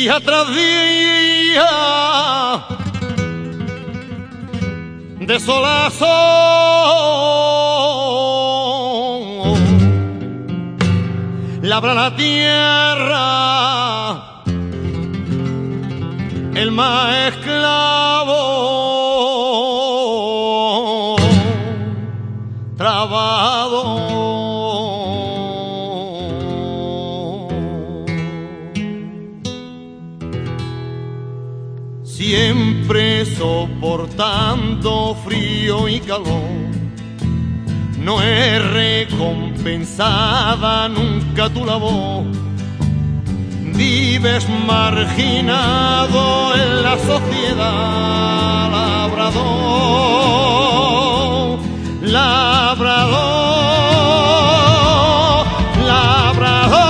día tras día, desolación, labra la tierra, el más esclavo, siempre soportando frío y calor. No es recompensada nunca tu labor. Vives marginado en la sociedad, labrador, labrador, labrador,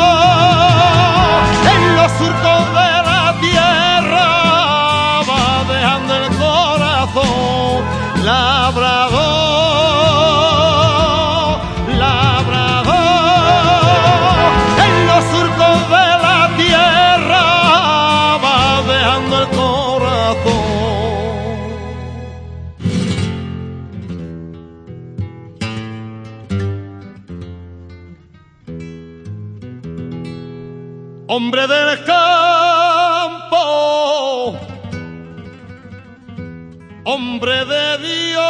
en los surcos hombre del campo, hombre de Dios,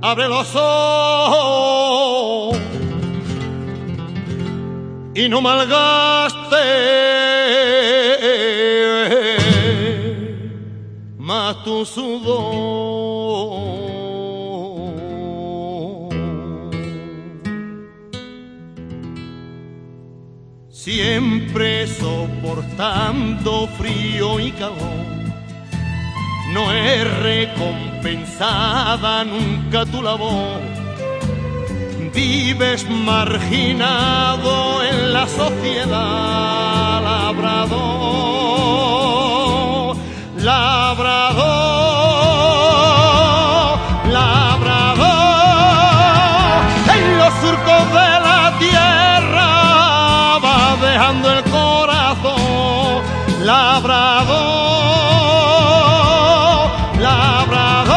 abre los ojos y no malgaste más tu sudor. Siempre soportando frío y calor. No es recompensada nunca tu labor. Vives marginado en la sociedad, el corazón labrador, labrador.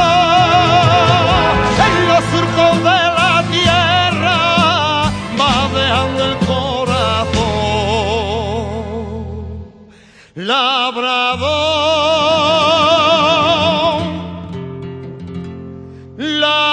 En los surcos de la tierra vas dejando el corazón labrador. labrador.